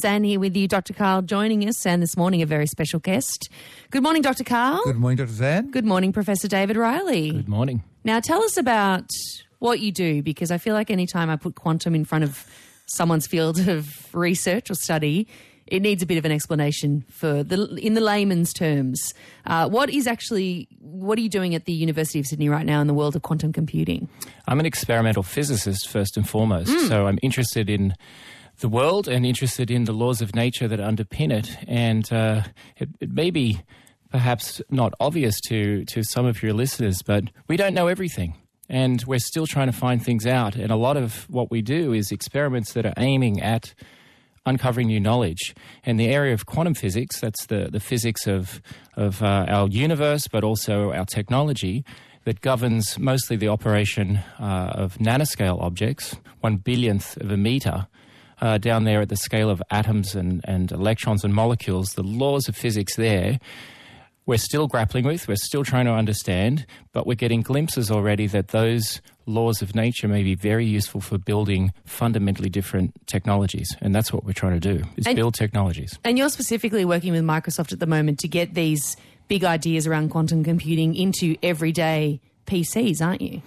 Zan here with you, Dr. Karl joining us, and this morning a very special guest. Good morning, Dr. Karl. Good morning, Dr. Zan. Good morning, Professor David Reilly. Good morning. Now, tell us about what you do, because I feel like anytime I put quantum in front of someone's field of research or study, it needs a bit of an explanation for the in the layman's terms. Uh, what is actually what are you doing at the University of Sydney right now in the world of quantum computing? I'm an experimental physicist first and foremost, mm. so I'm interested in the world and interested in the laws of nature that underpin it. And uh, it, it may be perhaps not obvious to to some of your listeners, but we don't know everything and we're still trying to find things out. And a lot of what we do is experiments that are aiming at uncovering new knowledge. And the area of quantum physics, that's the, the physics of, of uh, our universe, but also our technology, that governs mostly the operation uh, of nanoscale objects, one billionth of a meter. Uh, down there at the scale of atoms and, and electrons and molecules, the laws of physics there we're still grappling with, we're still trying to understand, but we're getting glimpses already that those laws of nature may be very useful for building fundamentally different technologies. And that's what we're trying to do, is and, build technologies. And you're specifically working with Microsoft at the moment to get these big ideas around quantum computing into everyday PCs, aren't you?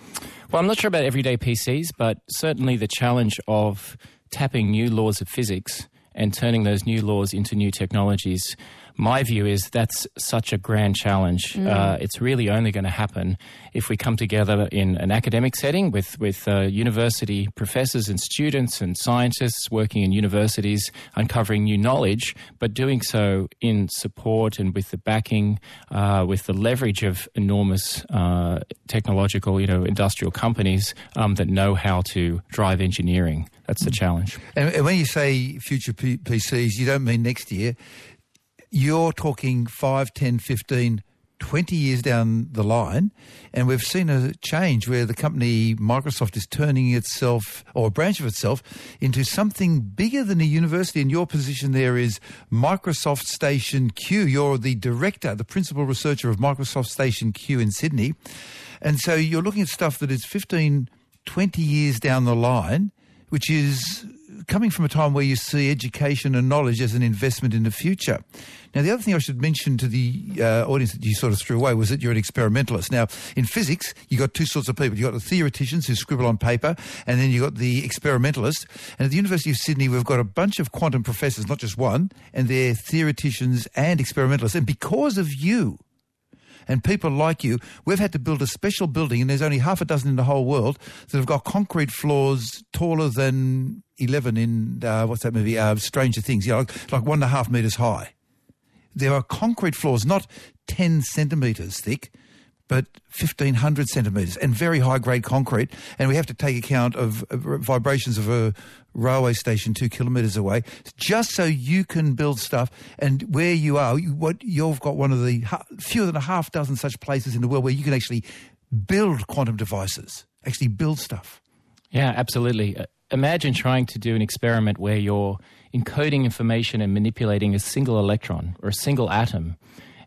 Well, I'm not sure about everyday PCs, but certainly the challenge of tapping new laws of physics and turning those new laws into new technologies my view is that's such a grand challenge. Mm. Uh, it's really only going to happen if we come together in an academic setting with with uh, university professors and students and scientists working in universities, uncovering new knowledge, but doing so in support and with the backing, uh, with the leverage of enormous uh, technological, you know, industrial companies um, that know how to drive engineering. That's the challenge. And when you say future P- PCs, you don't mean next year you're talking 5, 10, 15, 20 years down the line, and we've seen a change where the company Microsoft is turning itself, or a branch of itself, into something bigger than a university. And your position there is Microsoft Station Q. You're the director, the principal researcher of Microsoft Station Q in Sydney. And so you're looking at stuff that is 15, 20 years down the line, which is coming from a time where you see education and knowledge as an investment in the future. Now, the other thing I should mention to the uh, audience that you sort of threw away was that you're an experimentalist. Now, in physics, you've got two sorts of people. You've got the theoreticians who scribble on paper, and then you've got the experimentalists. And at the University of Sydney, we've got a bunch of quantum professors, not just one, and they're theoreticians and experimentalists. And because of you, and people like you, we've had to build a special building, and there's only half a dozen in the whole world that have got concrete floors taller than 11 in, uh, what's that movie, uh, Stranger Things, you know, like, like one and a half metres high. There are concrete floors, not 10 centimetres thick, but 1,500 centimetres and very high-grade concrete. And we have to take account of, vibrations of a railway station two kilometres away, just so you can build stuff. And where you are, you, what you've got one of the fewer than a half dozen such places in the world where you can actually build quantum devices, actually build stuff. Yeah, absolutely. Uh, imagine trying to do an experiment where you're encoding information and manipulating a single electron or a single atom.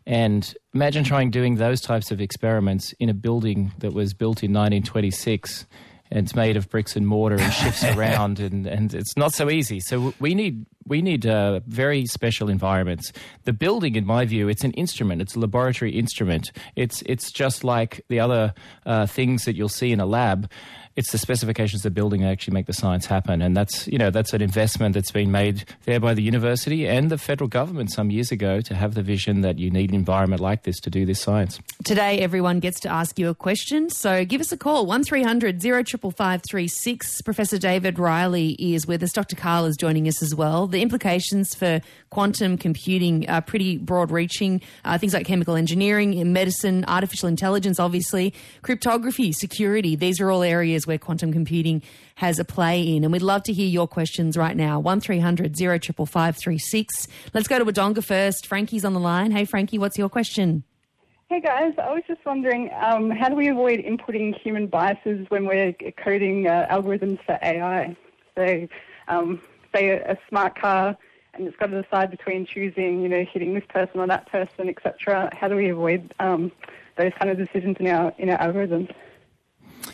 And imagine trying doing those types of experiments in a building that was built in 1926 and it's made of bricks and mortar and shifts around and, and it's not so easy. So we need we need uh, very special environments. The building, in my view, it's an instrument. It's a laboratory instrument. It's it's just like the other uh, things that you'll see in a lab it's the specifications of the building that actually make the science happen. And that's, you know, that's an investment that's been made there by the university and the federal government some years ago to have the vision that you need an environment like this to do this science. Today, everyone gets to ask you a question. So give us a call, 1300 055536. Professor David Reilly is with us. Dr. Karl is joining us as well. The implications for quantum computing are pretty broad reaching. Uh, things like chemical engineering, medicine, artificial intelligence, obviously, cryptography, security. These are all areas where quantum computing has a play in. And we'd love to hear your questions right now. 1300 055536. Let's go to Wodonga first. Frankie's on the line. Hey, Frankie, what's your question? Hey guys, I was just wondering, um, how do we avoid inputting human biases when we're coding uh, algorithms for AI? So, um, say a, a, smart car, and it's got to decide between choosing, you know, hitting this person or that person, etc. How do we avoid um, those kind of decisions in our in our algorithms?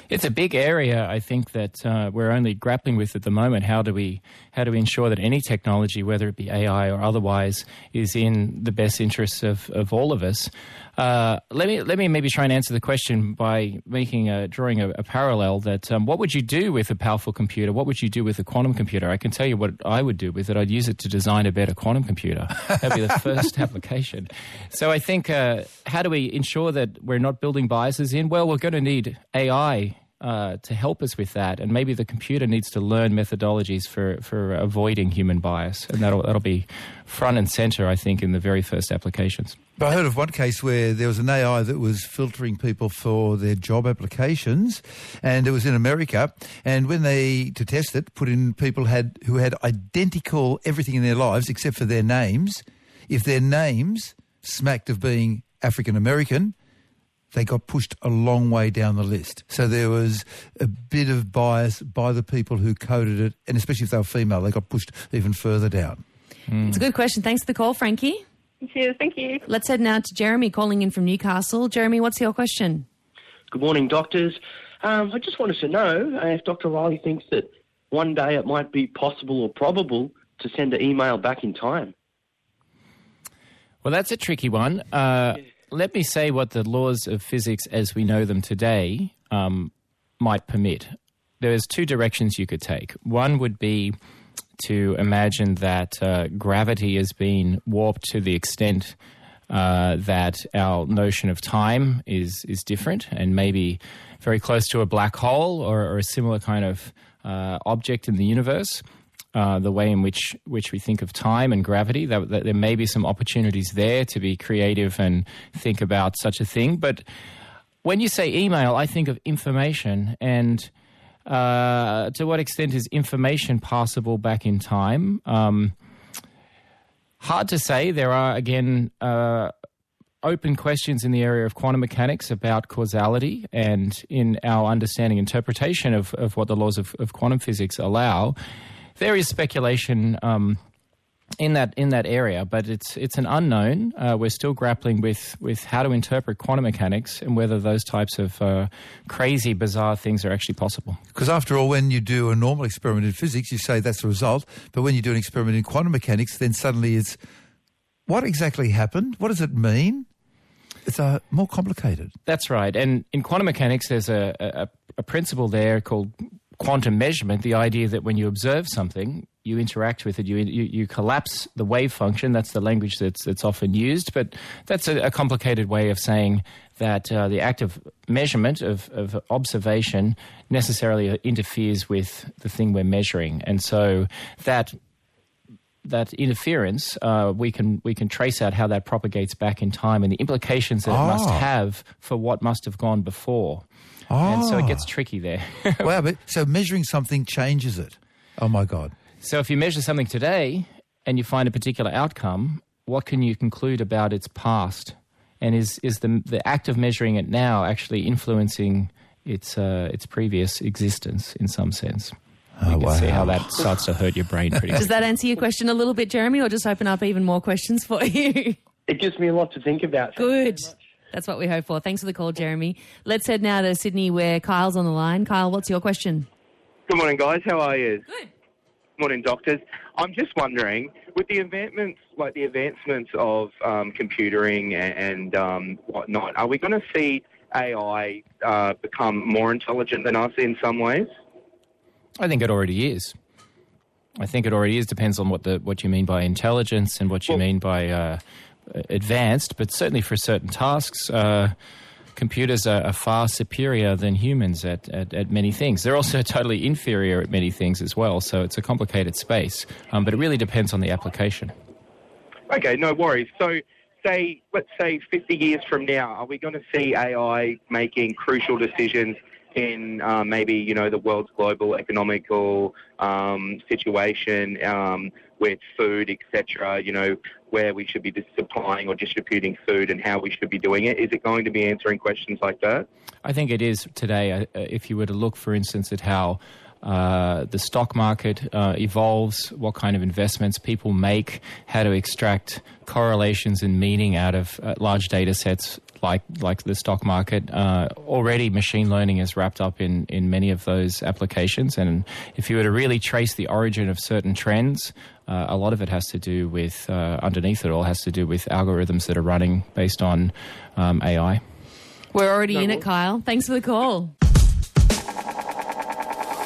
It's a big area. I think that uh, we're only grappling with at the moment. How do we how do we ensure that any technology, whether it be AI or otherwise, is in the best interests of, of all of us? Uh, let me let me maybe try and answer the question by making a, drawing a, a parallel. That um, what would you do with a powerful computer? What would you do with a quantum computer? I can tell you what I would do with it. I'd use it to design a better quantum computer. That'd be the first application. So I think uh, how do we ensure that we're not building biases in? Well, we're going to need AI uh, to help us with that, and maybe the computer needs to learn methodologies for, for avoiding human bias, and that'll that'll be front and center, I think, in the very first applications. But I heard of one case where there was an AI that was filtering people for their job applications, and it was in America. And when they to test it, put in people had who had identical everything in their lives except for their names. If their names smacked of being African American, they got pushed a long way down the list. So there was a bit of bias by the people who coded it, and especially if they were female, they got pushed even further down. It's a good question. Thanks for the call, Frankie. Cheers, thank you. Let's head now to Jeremy calling in from Newcastle. Jeremy, what's your question? Good morning, doctors. Um, I just wanted to know uh, if Dr. Reilly thinks that one day it might be possible or probable to send an email back in time. Well, that's a tricky one. Uh, let me say what the laws of physics as we know them today um, might permit. There's two directions you could take. One would be to imagine that uh, gravity has been warped to the extent uh, that our notion of time is is different and maybe very close to a black hole or, or a similar kind of uh, object in the universe. Uh, the way in which which we think of time and gravity, that, that there may be some opportunities there to be creative and think about such a thing. But when you say email, I think of information and uh, to what extent is information passable back in time? Um, hard to say. There are, again, uh, open questions in the area of quantum mechanics about causality and in our understanding interpretation of, of what the laws of, of quantum physics allow. There is speculation. Um, in that in that area, but it's it's an unknown. Uh, we're still grappling with with how to interpret quantum mechanics and whether those types of uh, crazy, bizarre things are actually possible. Because after all, when you do a normal experiment in physics, you say that's the result. But when you do an experiment in quantum mechanics, then suddenly it's what exactly happened? What does it mean? It's uh, more complicated. That's right. And in quantum mechanics, there's a, a, a principle there called quantum measurement. The idea that when you observe something, you interact with it, you, you, you collapse the wave function. That's the language that's, that's often used. But that's a, a complicated way of saying that uh, the act of measurement, of, of observation, necessarily interferes with the thing we're measuring. And so that that interference, uh, we can we can trace out how that propagates back in time and the implications that it must Ah. have for what must have gone before. And so it gets tricky there. wow, but so measuring something changes it. Oh my God. so if you measure something today and you find a particular outcome, what can you conclude about its past? And is is the the act of measuring it now actually influencing its uh, its previous existence in some sense? you can see how that starts to hurt your brain pretty Does that answer your question a little bit, Jeremy, or just open up even more questions for you? It gives me a lot to think about. Good. That's what we hope for. Thanks for the call, Jeremy. Let's head now to Sydney where Kyle's on the line. Kyle, what's your question? Good morning, guys. How are you? Good. Morning, doctors. I'm just wondering, with the advancements, like the advancements of um, computering and, and um, whatnot, are we going to see AI uh, become more intelligent than us in some ways? I think it already is. I think it already is. Depends on what the what you mean by intelligence and what you Well- mean by uh, advanced. But certainly for certain tasks, uh, computers are, are far superior than humans at, at, at many things. They're also totally inferior at many things as well. So it's a complicated space. Um, but it really depends on the application. Okay, no worries. So, say, let's say 50 years from now, are we going to see AI making crucial decisions in uh, maybe, you know, the world's global economical um, situation um, with food, etc., you know, where we should be supplying or distributing food and how we should be doing it? Is it going to be answering questions like that? I think it is today. Uh, if you were to look, for instance, at how uh, the stock market uh, evolves, what kind of investments people make, how to extract correlations and meaning out of uh, large data sets like like the stock market. Uh, already, machine learning is wrapped up in in many of those applications. And if you were to really trace the origin of certain trends, uh, a lot of it has to do with uh, underneath it all has to do with algorithms that are running based on um, AI. We're already in it, Kyle. Thanks for the call.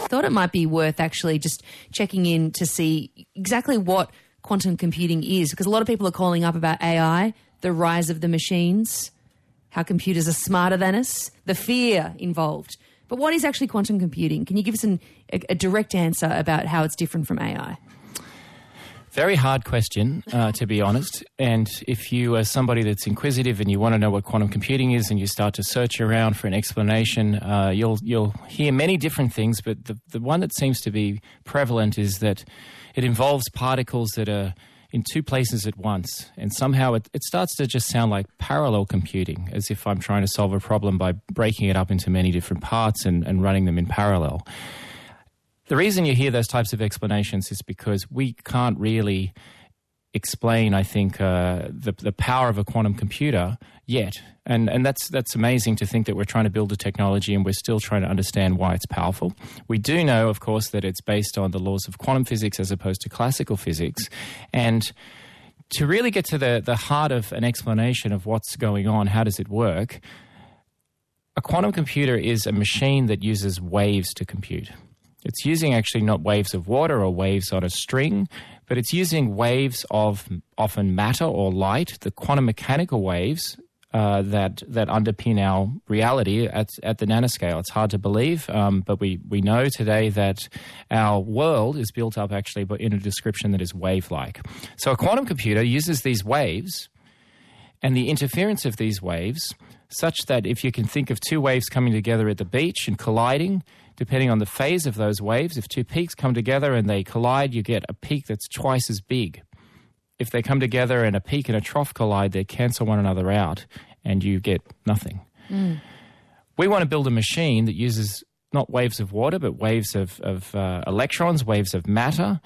Thought it might be worth actually just checking in to see exactly what quantum computing is, because a lot of people are calling up about AI, the rise of the machines, how computers are smarter than us, the fear involved. But what is actually quantum computing? Can you give us an, a, a direct answer about how it's different from AI? Very hard question, uh, to be honest. And if you are somebody that's inquisitive and you want to know what quantum computing is, and you start to search around for an explanation, uh, you'll you'll hear many different things. But the the one that seems to be prevalent is that it involves particles that are in two places at once, and somehow it, it starts to just sound like parallel computing, as if I'm trying to solve a problem by breaking it up into many different parts and, and running them in parallel. The reason you hear those types of explanations is because we can't really explain, I think, uh, the, the power of a quantum computer yet. And, and that's, that's amazing to think that we're trying to build a technology and we're still trying to understand why it's powerful. We do know, of course, that it's based on the laws of quantum physics as opposed to classical physics. And to really get to the, the heart of an explanation of what's going on, how does it work, a quantum computer is a machine that uses waves to compute. It's using actually not waves of water or waves on a string, but it's using waves of often matter or light, the quantum mechanical waves uh, that that underpin our reality at at the nanoscale. It's hard to believe, um, but we we know today that our world is built up actually in a description that is wave-like. So a quantum computer uses these waves and the interference of these waves, such that if you can think of two waves coming together at the beach and colliding, depending on the phase of those waves, if two peaks come together and they collide, you get a peak that's twice as big. If they come together and a peak and a trough collide, they cancel one another out and you get nothing. Mm. We want to build a machine that uses not waves of water, but waves of, of uh, electrons, waves of matter,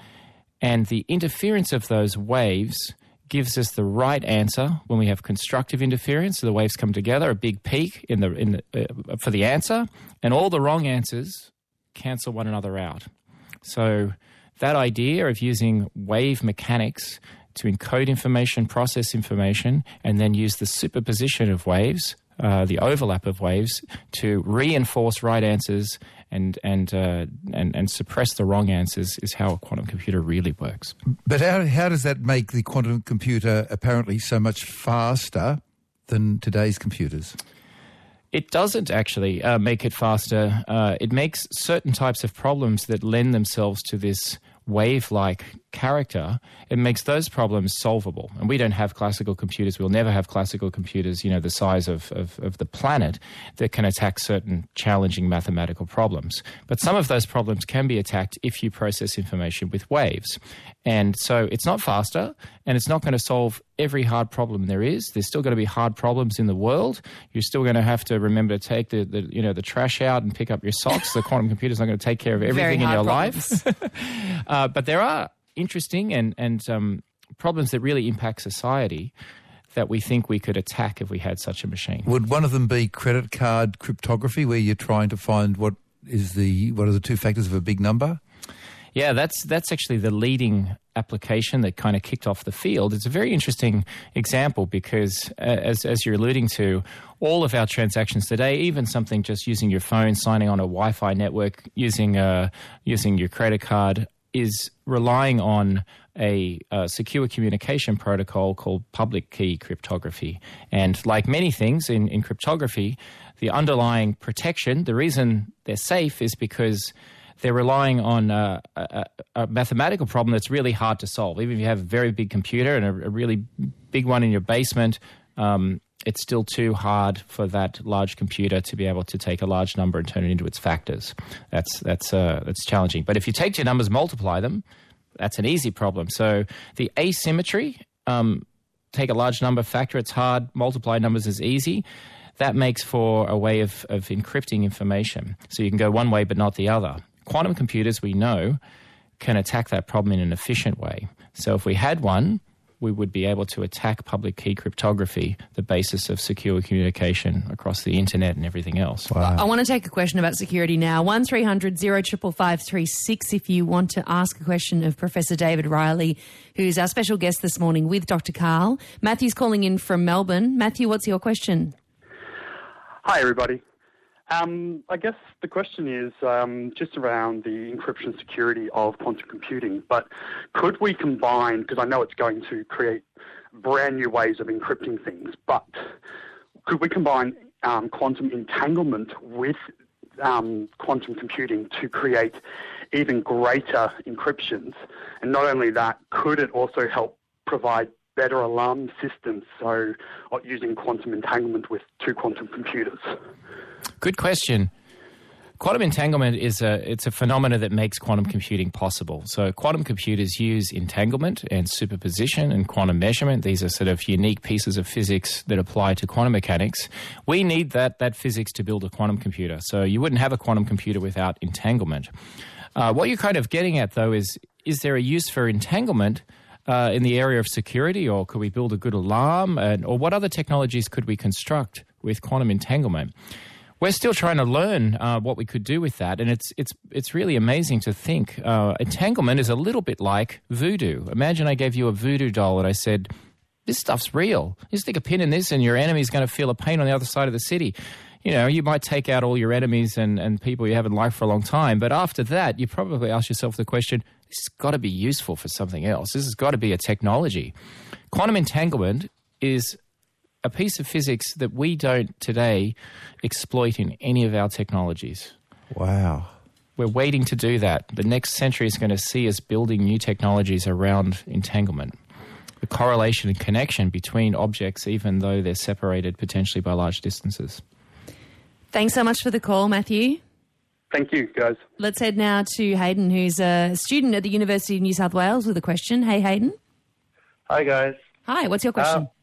and the interference of those waves gives us the right answer when we have constructive interference. So the waves come together, a big peak in the, in the, uh, for the answer, and all the wrong answers cancel one another out. So that idea of using wave mechanics to encode information, process information, and then use the superposition of waves, uh, the overlap of waves, to reinforce right answers and and uh, and and suppress the wrong answers is how a quantum computer really works. But how how does that make the quantum computer apparently so much faster than today's computers? It doesn't actually uh, make it faster. Uh, it makes certain types of problems that lend themselves to this wave like character, it makes those problems solvable. And we don't have classical computers, we'll never have classical computers, you know, the size of, of, of, the planet that can attack certain challenging mathematical problems. But some of those problems can be attacked if you process information with waves. And so it's not faster and it's not going to solve every hard problem there is. There's still going to be hard problems in the world. You're still going to have to remember to take the, the you know the trash out and pick up your socks. the quantum computer's not going to take care of everything in your problems. life. uh, but there are interesting and and um, problems that really impact society that we think we could attack if we had such a machine. Would one of them be credit card cryptography, where you're trying to find what is the what are the two factors of a big number? Yeah, that's that's actually the leading application that kind of kicked off the field. It's a very interesting example because, uh, as as you're alluding to, all of our transactions today, even something just using your phone, signing on a Wi-Fi network, using uh, using your credit card, is relying on a, a, secure communication protocol called public key cryptography. And like many things in, in cryptography, the underlying protection, the reason they're safe is because they're relying on a, a, a, mathematical problem that's really hard to solve. Even if you have a very big computer and a, a really big one in your basement, um, it's still too hard for that large computer to be able to take a large number and turn it into its factors. That's that's uh, that's challenging. But if you take two numbers, multiply them, that's an easy problem. So the asymmetry, um, take a large number, factor it's hard, multiply numbers is easy. That makes for a way of, of encrypting information. So you can go one way but not the other. Quantum computers, we know, can attack that problem in an efficient way. So if we had one we would be able to attack public key cryptography, the basis of secure communication across the internet and everything else. I want to take a question about security now. 1300 055536 if you want to ask a question of Professor David Reilly, who's our special guest this morning with Dr. Karl. Matthew's calling in from Melbourne. Matthew, what's your question? Hi, everybody. Um, I guess the question is um, just around the encryption security of quantum computing. But could we combine, because I know it's going to create brand new ways of encrypting things, but could we combine um, quantum entanglement with um, quantum computing to create even greater encryptions? And not only that, could it also help provide better alarm systems, so using quantum entanglement with two quantum computers? Good question. Quantum entanglement is a it's a phenomena that makes quantum computing possible. So quantum computers use entanglement and superposition and quantum measurement. These are sort of unique pieces of physics that apply to quantum mechanics. We need that that physics to build a quantum computer. So you wouldn't have a quantum computer without entanglement. Uh, what you're kind of getting at though is is there a use for entanglement? Uh, in the area of security, or could we build a good alarm? And, or what other technologies could we construct with quantum entanglement? We're still trying to learn uh, what we could do with that, and it's it's it's really amazing to think. Uh, entanglement is a little bit like voodoo. Imagine I gave you a voodoo doll and I said, "This stuff's real. You stick a pin in this, and your enemy's going to feel a pain on the other side of the city." You know, you might take out all your enemies and, and people you haven't liked for a long time, but after that, you probably ask yourself the question: This has got to be useful for something else. This has got to be a technology. Quantum entanglement is a piece of physics that we don't today exploit in any of our technologies. Wow. We're waiting to do that. The next century is going to see us building new technologies around entanglement. The correlation and connection between objects, even though they're separated potentially by large distances. Thanks so much for the call, Matthew. Thank you, guys. Let's head now to Hayden, who's a student at the University of New South Wales with a question. Hey, Hayden. Hi, guys. Hi, what's your question? Uh,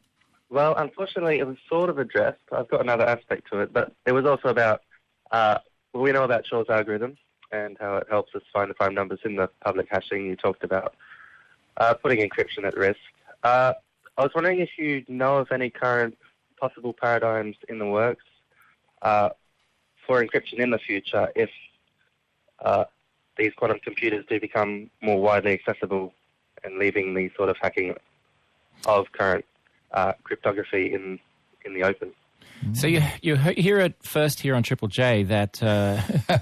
well, unfortunately, it was sort of addressed. I've got another aspect to it, but it was also about uh, well, we know about Shor's algorithm and how it helps us find the prime numbers in the public hashing you talked about, uh, putting encryption at risk. Uh, I was wondering if you know of any current possible paradigms in the works uh, for encryption in the future if uh, these quantum computers do become more widely accessible and leaving the sort of hacking of current uh, cryptography in in the open. So you you hear it first here on Triple J that uh,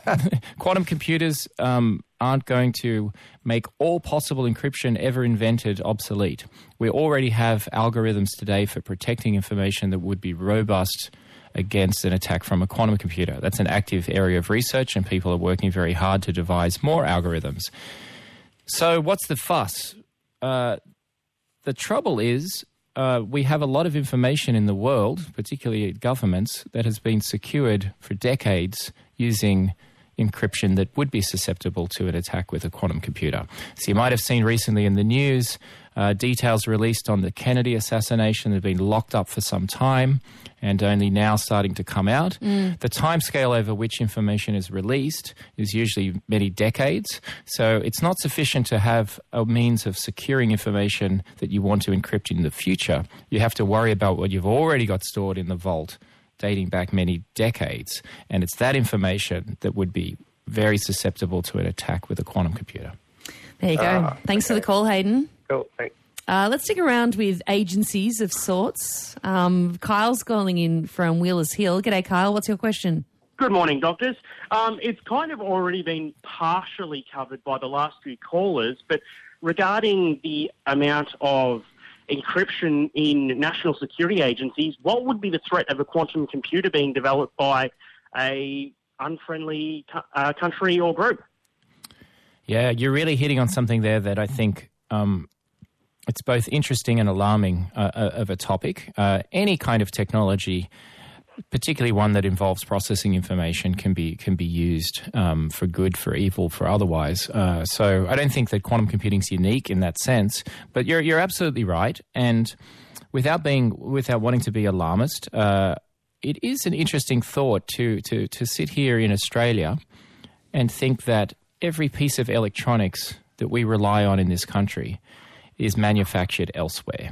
quantum computers um, aren't going to make all possible encryption ever invented obsolete. We already have algorithms today for protecting information that would be robust against an attack from a quantum computer. That's an active area of research, and people are working very hard to devise more algorithms. So what's the fuss? Uh, the trouble is uh, we have a lot of information in the world, particularly governments, that has been secured for decades using encryption that would be susceptible to an attack with a quantum computer. So you might have seen recently in the news uh, details released on the Kennedy assassination that have been locked up for some time and only now starting to come out. Mm. The timescale over which information is released is usually many decades. So it's not sufficient to have a means of securing information that you want to encrypt in the future. You have to worry about what you've already got stored in the vault dating back many decades. And it's that information that would be very susceptible to an attack with a quantum computer. There you go. Uh, Thanks okay. for the call, Hayden. Cool. Thanks. Uh, let's stick around with agencies of sorts. Um, Kyle's calling in from Wheelers Hill. G'day, Kyle. What's your question? Good morning, doctors. Um, it's kind of already been partially covered by the last few callers, but regarding the amount of encryption in national security agencies, what would be the threat of a quantum computer being developed by a unfriendly uh, country or group? Yeah, you're really hitting on something there that I think um, it's both interesting and alarming uh, uh, of a topic. Uh, any kind of technology, particularly one that involves processing information, can be can be used um, for good, for evil, for otherwise. Uh, so I don't think that quantum computing is unique in that sense. But you're you're absolutely right, and without being without wanting to be alarmist, uh, it is an interesting thought to to to sit here in Australia and think that every piece of electronics that we rely on in this country is manufactured elsewhere.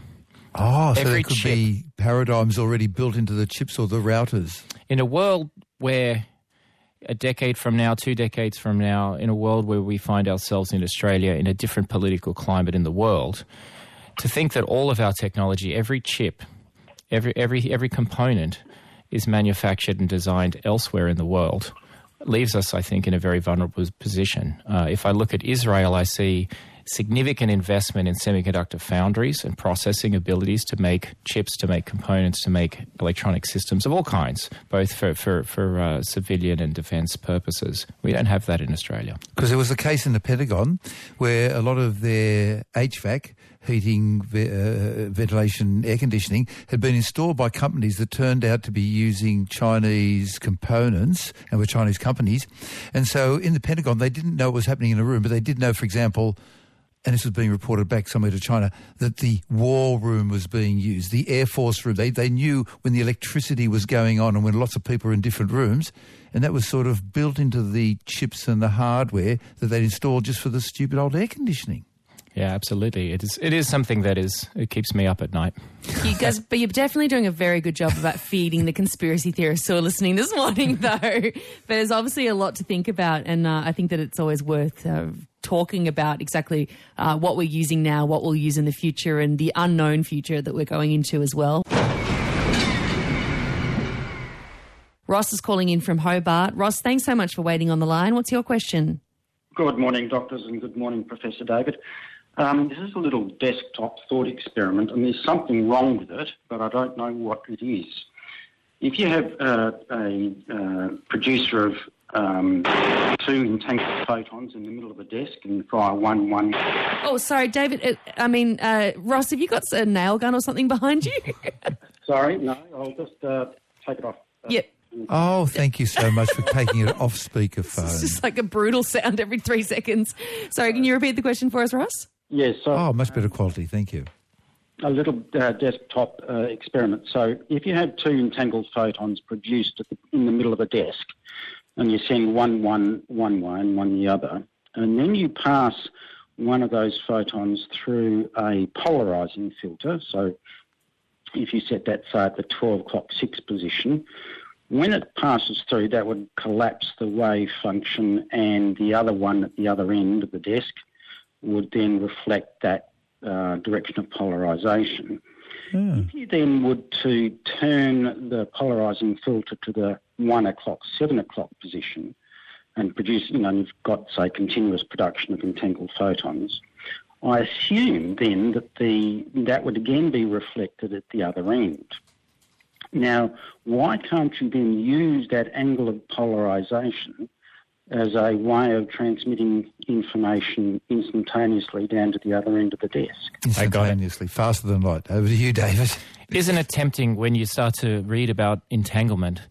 Oh, so Every there could chip- be paradigms already built into the chips or the routers. In a world where a decade from now, two decades from now, in a world where we find ourselves in Australia in a different political climate in the world, to think that all of our technology, every chip, every every every component is manufactured and designed elsewhere in the world leaves us, I think, in a very vulnerable position. Uh, if I look at Israel, I see significant investment in semiconductor foundries and processing abilities to make chips, to make components, to make electronic systems of all kinds, both for, for, for uh, civilian and defense purposes. We don't have that in Australia. Because there was a case in the Pentagon where a lot of their HVAC, heating, uh, ventilation, air conditioning, had been installed by companies that turned out to be using Chinese components and were Chinese companies. And so in the Pentagon, they didn't know what was happening in a room, but they did know, for example, and this was being reported back somewhere to China, that the war room was being used, the Air Force room. They, they knew when the electricity was going on and when lots of people were in different rooms. And that was sort of built into the chips and the hardware that they'd installed just for the stupid old air conditioning. Yeah, absolutely. It is. It is something that is. It keeps me up at night. You guys, but you're definitely doing a very good job about feeding the conspiracy theorists who are listening this morning, though. But There's obviously a lot to think about, and uh, I think that it's always worth uh, talking about exactly uh, what we're using now, what we'll use in the future, and the unknown future that we're going into as well. Ross is calling in from Hobart. Ross, thanks so much for waiting on the line. What's your question? Good morning, doctors, and good morning, Professor David. Um, this is a little desktop thought experiment, and there's something wrong with it, but I don't know what it is. If you have uh, a uh, producer of um, two entangled photons in the middle of a desk and fire one, one. Oh, sorry, David. Uh, I mean, uh, Ross, have you got a nail gun or something behind you? Sorry, no, I'll just uh, take it off. yep. Oh, thank you so much for taking it off speakerphone. It's just like a brutal sound every three seconds. Sorry, can you repeat the question for us, Ross? Yes, so Oh, much better quality. Thank you. a little uh, desktop uh, experiment. So if you have two entangled photons produced at the, in the middle of a desk, and you send one one one way and one the other, and then you pass one of those photons through a polarizing filter. So if you set that say at the 12 o'clock 6 position, when it passes through, that would collapse the wave function, and the other one at the other end of the desk would then reflect that uh, direction of polarization. If you then would to turn the polarizing filter to the one o'clock, seven o'clock position, and produce, you know, you've got say continuous production of entangled photons. I assume then that the that would again be reflected at the other end. Now, why can't you then use that angle of polarization as a way of transmitting information instantaneously down to the other end of the desk? I got it. Instantaneously, faster than light. Over to you, David. Isn't it tempting when you start to read about entanglement?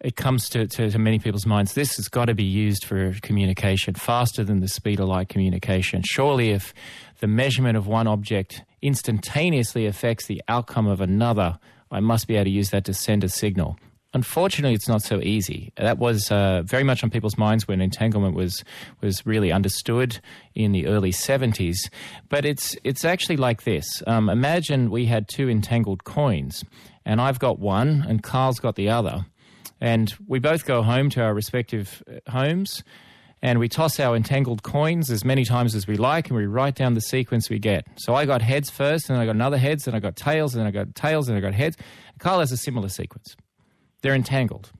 It comes to, to, to many people's minds, this has got to be used for communication faster than the speed of light communication. Surely, if the measurement of one object instantaneously affects the outcome of another, I must be able to use that to send a signal. Unfortunately, it's not so easy. That was uh, very much on people's minds when entanglement was was really understood in the early 70s. But it's it's actually like this. Um, imagine we had two entangled coins, and I've got one, and Karl's got the other, and we both go home to our respective uh, homes. And we toss our entangled coins as many times as we like, and we write down the sequence we get. So I got heads first, and I got another heads, and I got tails, and I got tails, and I got heads. Karl has a similar sequence. They're entangled.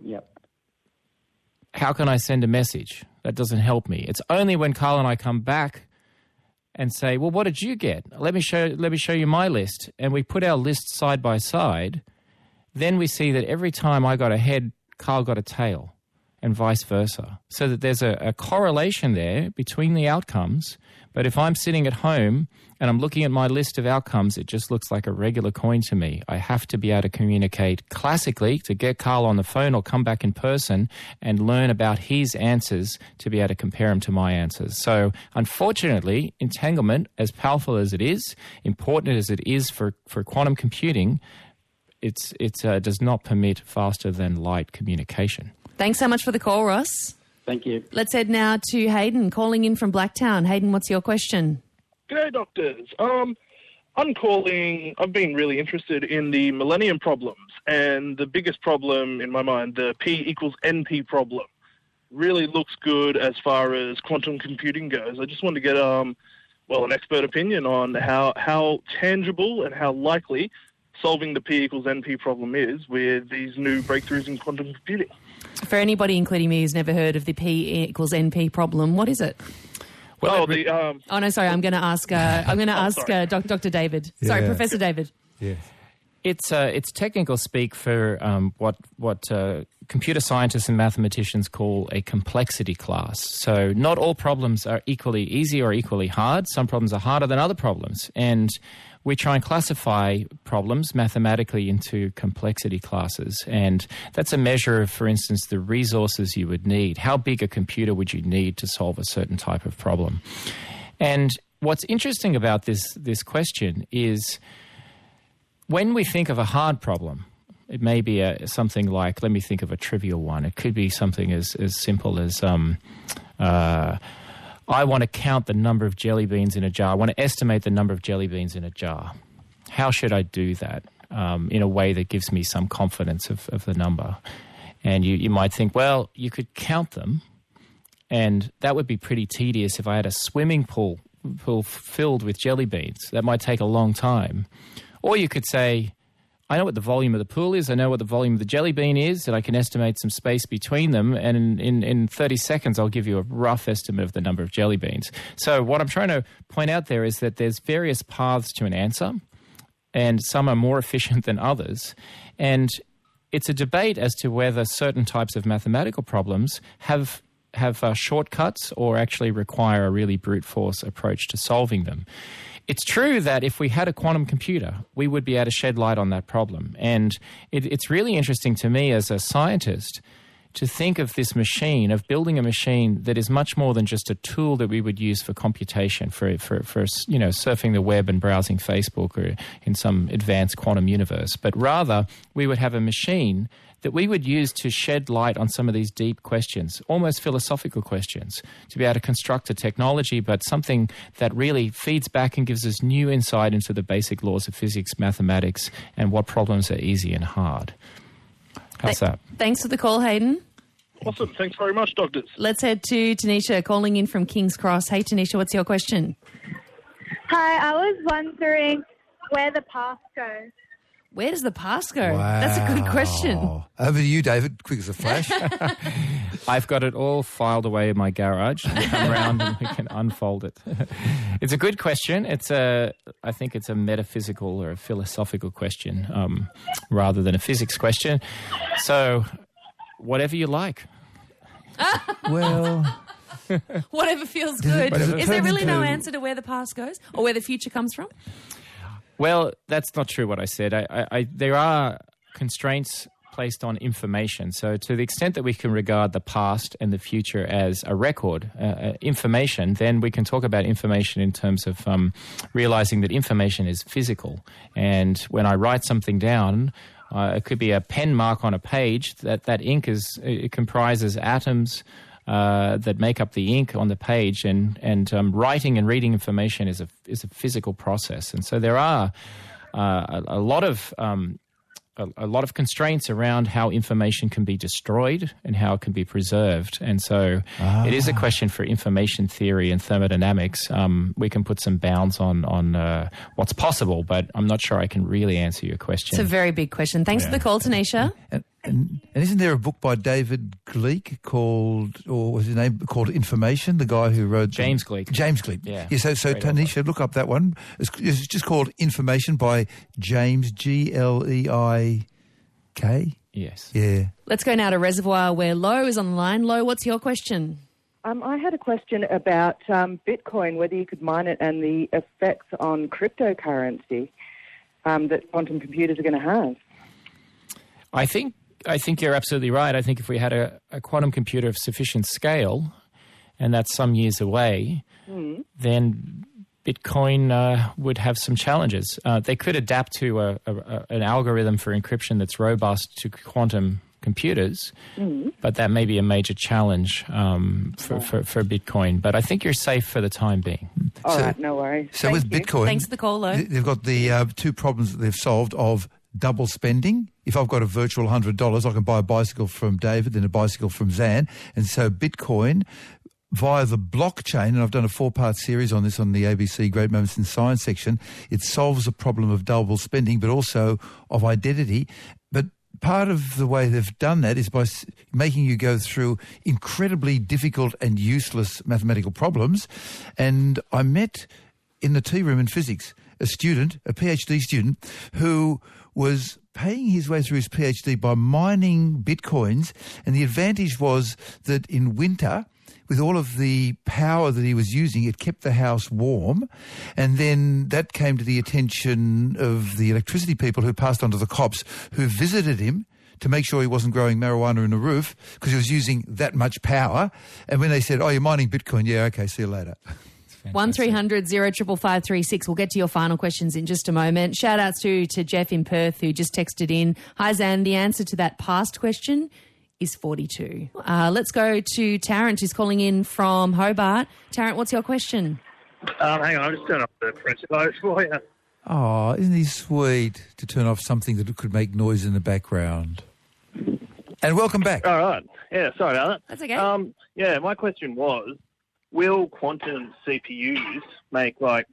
Yep. How can I send a message? That doesn't help me. It's only when Karl and I come back and say, "Well, what did you get? Let me show let me show you my list." And we put our lists side by side, then we see that every time I got a head, Karl got a tail, and vice versa. So that there's a, a correlation there between the outcomes. But if I'm sitting at home and I'm looking at my list of outcomes, it just looks like a regular coin to me. I have to be able to communicate classically to get Karl on the phone or come back in person and learn about his answers to be able to compare them to my answers. So, unfortunately, entanglement, as powerful as it is, important as it is for, for quantum computing, it's, it uh, does not permit faster than light communication. Thanks so much for the call, Ross. Thank you. Let's head now to Hayden calling in from Blacktown. Hayden, what's your question? G'day, doctors. Um, I'm calling. I've been really interested in the Millennium problems, and the biggest problem in my mind, the P equals NP problem, really looks good as far as quantum computing goes. I just want to get um, well, an expert opinion on how how tangible and how likely solving the P equals NP problem is with these new breakthroughs in quantum computing. For anybody, including me, who's never heard of the P equals NP problem, what is it? Well, oh, the, um, oh no, sorry. I'm going to ask. Uh, I'm going to Oh, ask uh, doc, Dr. David. Sorry, Professor David. Yeah. It's uh, it's technical speak for um, what what uh, computer scientists and mathematicians call a complexity class. So not all problems are equally easy or equally hard. Some problems are harder than other problems, and we try and classify problems mathematically into complexity classes. And that's a measure of, for instance, the resources you would need. How big a computer would you need to solve a certain type of problem? And what's interesting about this this question is when we think of a hard problem, it may be a, something like, let me think of a trivial one. It could be something as, as simple as, um, uh, I want to count the number of jelly beans in a jar. I want to estimate the number of jelly beans in a jar. How should I do that um, in a way that gives me some confidence of, of the number? And you, you might think, well, you could count them, and that would be pretty tedious if I had a swimming pool, pool filled with jelly beans. That might take a long time. Or you could say, I know what the volume of the pool is, I know what the volume of the jelly bean is, and I can estimate some space between them, and in, in, in 30 seconds I'll give you a rough estimate of the number of jelly beans. So what I'm trying to point out there is that there's various paths to an answer, and some are more efficient than others. And it's a debate as to whether certain types of mathematical problems have have uh, shortcuts or actually require a really brute force approach to solving them. It's true that if we had a quantum computer, we would be able to shed light on that problem. And it, it's really interesting to me as a scientist to think of this machine, of building a machine that is much more than just a tool that we would use for computation, for, for, for you know, surfing the web and browsing Facebook or in some advanced quantum universe, but rather we would have a machine that we would use to shed light on some of these deep questions, almost philosophical questions, to be able to construct a technology, but something that really feeds back and gives us new insight into the basic laws of physics, mathematics, and what problems are easy and hard. How's that? Thanks for the call, Hayden. Awesome. Thanks very much, doctors. Let's head to Tanisha calling in from King's Cross. Hey, Tanisha, what's your question? Hi, I was wondering where the path goes. Where does the past go? That's a good question. Over to you, David, quick as a flash. I've got it all filed away in my garage. We come around and we can unfold it. it's a good question. It's a, I think it's a metaphysical or a philosophical question um, rather than a physics question. So, whatever you like. well, Whatever feels good. does it Is there really no answer to where the past goes or where the future comes from? Well, that's not true. What I said. I, I, I, there are constraints placed on information. So, to the extent that we can regard the past and the future as a record, uh, uh, information, then we can talk about information in terms of um, realizing that information is physical. And when I write something down, uh, it could be a pen mark on a page. That that ink is it comprises atoms. Uh, that make up the ink on the page, and and um, writing and reading information is a is a physical process, and so there are uh, a, a lot of um, a, a lot of constraints around how information can be destroyed and how it can be preserved, and so it is a question for information theory and thermodynamics. Um, we can put some bounds on on uh, what's possible, but I'm not sure I can really answer your question. It's a very big question. Thanks for the call, Tanisha. and, and, and isn't there a book by David Gleick called, or was his name called Information? The guy who wrote the- James Gleick. James Gleick. Yeah. so so Great author. Tanisha, look up that one. It's, it's just called Information by James G L E I K. Yes. Yeah. Let's go now to Reservoir where Lo is on the line. Lo, what's your question? Um, I had a question about um, Bitcoin, whether you could mine it, and the effects on cryptocurrency um, that quantum computers are going to have. I think I think you're absolutely right. I think if we had a, a quantum computer of sufficient scale, and that's some years away, Mm. then Bitcoin uh, would have some challenges. Uh, they could adapt to a, a, a, an algorithm for encryption that's robust to quantum computers, Mm-hmm. but that may be a major challenge um, for, for, for Bitcoin. But I think you're safe for the time being. All right, So- no worries. So Thank with you. Bitcoin, Thanks for the call, though. they've got the uh, two problems that they've solved of double spending. If I've got a virtual hundred dollars, I can buy a bicycle from David, then a bicycle from Zan, and so Bitcoin via the blockchain, and I've done a four-part series on this on the ABC Great Moments in Science section. It solves the problem of double spending, but also of identity. But part of the way they've done that is by making you go through incredibly difficult and useless mathematical problems. And I met in the tea room in physics a student, a PhD student, who was paying his way through his PhD by mining bitcoins. And the advantage was that in winter, with all of the power that he was using, it kept the house warm. And then that came to the attention of the electricity people who passed on to the cops who visited him to make sure he wasn't growing marijuana in the roof because he was using that much power. And when they said, oh, you're mining Bitcoin, yeah, okay, see you later. One 055536 We'll get to your final questions in just a moment. Shout outs to, to Jeff in Perth who just texted in. Hi, Zan. The answer to that past question is 42. Uh, let's go to Tarrant who's calling in from Hobart. Tarrant, what's your question? Um, hang on, I'll just turn off the French vote for you. Oh, isn't he sweet to turn off something that could make noise in the background? And welcome back. All right. Yeah, sorry about that. That's okay. Um, yeah, my question was, will quantum CPUs make, like,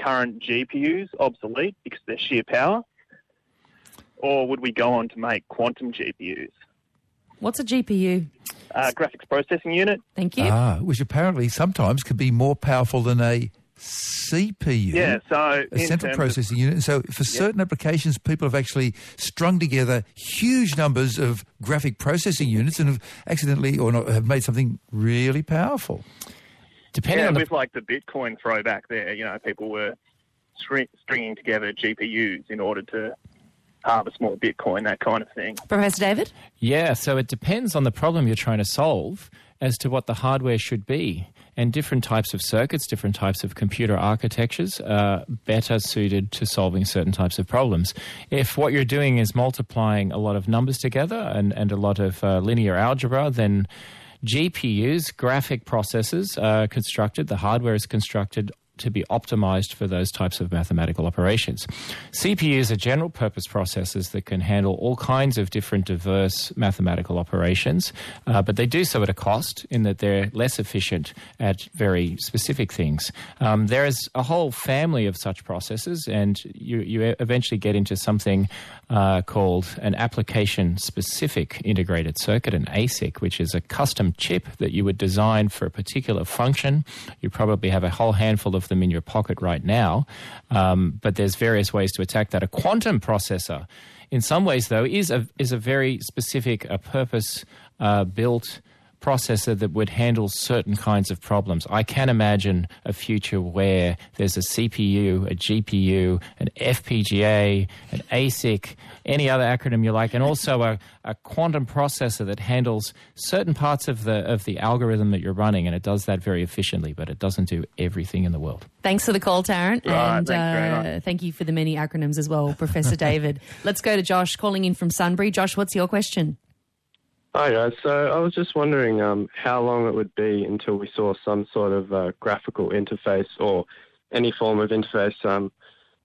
current GPUs obsolete because of their sheer power? Or would we go on to make quantum GPUs? What's a GPU? Uh, graphics processing unit? Thank you. Ah, which apparently sometimes could be more powerful than a CPU. Yeah, so a central terms of- processing unit. So for certain applications, people have actually strung together huge numbers of graphic processing units and have accidentally or not have made something really powerful. Depending yeah, on the with like the Bitcoin throwback there, you know, people were string- stringing together GPUs in order to harvest more Bitcoin, that kind of thing. Professor David? Yeah, so it depends on the problem you're trying to solve as to what the hardware should be. And different types of circuits, different types of computer architectures are better suited to solving certain types of problems. If what you're doing is multiplying a lot of numbers together and, and a lot of uh, linear algebra, then GPUs, graphic processors, are constructed, the hardware is constructed to be optimized for those types of mathematical operations. CPUs are general purpose processors that can handle all kinds of different diverse mathematical operations, uh, but they do so at a cost in that they're less efficient at very specific things. Um, there is a whole family of such processors, and you, you eventually get into something uh, called an application specific integrated circuit, an ASIC, which is a custom chip that you would design for a particular function. You probably have a whole handful of them in your pocket right now, um, but there's various ways to attack that. A quantum processor, in some ways, though, is a is a very specific, a purpose uh, built processor that would handle certain kinds of problems. I can imagine a future where there's a CPU, a GPU, an FPGA, an ASIC, any other acronym you like, and also a, a quantum processor that handles certain parts of the of the algorithm that you're running, and it does that very efficiently, but it doesn't do everything in the world. Thanks for the call, Tarrant. Right, and thanks very uh, thank you for the many acronyms as well, Professor David. Let's go to Josh calling in from Sunbury. Josh, what's your question? Hi guys. So I was just wondering um, how long it would be until we saw some sort of uh, graphical interface or any form of interface,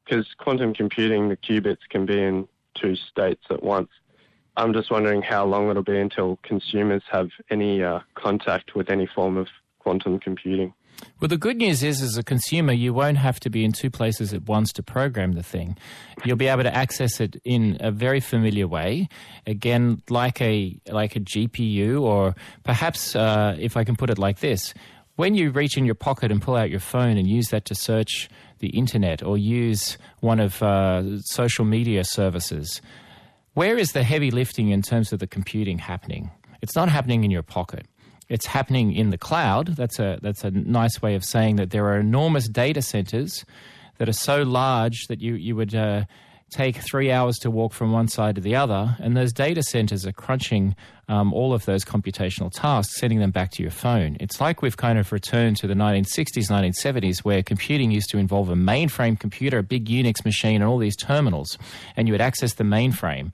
because quantum computing, the qubits can be in two states at once. I'm just wondering how long it'll be until consumers have any uh, contact with any form of quantum computing. Well, the good news is, as a consumer, you won't have to be in two places at once to program the thing. You'll be able to access it in a very familiar way. Again, like a like a GPU, or perhaps, uh, if I can put it like this, when you reach in your pocket and pull out your phone and use that to search the internet or use one of uh, social media services, where is the heavy lifting in terms of the computing happening? It's not happening in your pocket it's happening in the cloud. That's a that's a nice way of saying that there are enormous data centers that are so large that you you would uh, take three hours to walk from one side to the other, and those data centers are crunching um, all of those computational tasks, sending them back to your phone. It's like we've kind of returned to the 1960s, 1970s, where computing used to involve a mainframe computer, a big Unix machine, and all these terminals, and you would access the mainframe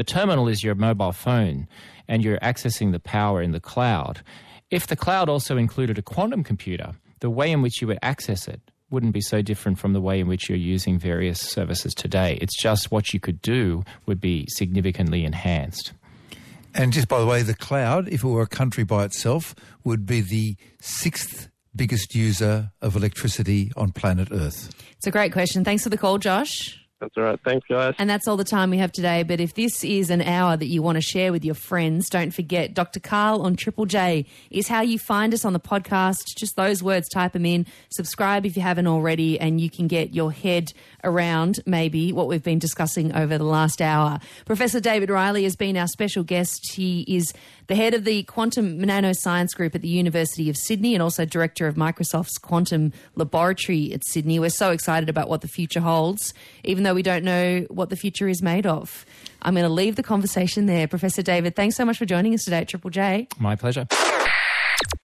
the terminal is your mobile phone, and you're accessing the power in the cloud. If the cloud also included a quantum computer, the way in which you would access it wouldn't be so different from the way in which you're using various services today. It's just what you could do would be significantly enhanced. And just by the way, the cloud, if it were a country by itself, would be the sixth biggest user of electricity on planet Earth. It's a great question. Thanks for the call, Josh. That's all right. Thanks, guys. And that's all the time we have today. But if this is an hour that you want to share with your friends, don't forget Dr. Karl on Triple J is how you find us on the podcast. Just those words, type them in. Subscribe if you haven't already, and you can get your head around maybe what we've been discussing over the last hour. Professor David Reilly has been our special guest. He is the head of the Quantum Nanoscience Group at the University of Sydney and also director of Microsoft's Quantum Laboratory at Sydney. We're so excited about what the future holds, even though we don't know what the future is made of. I'm going to leave the conversation there. Professor David, thanks so much for joining us today at Triple J. My pleasure.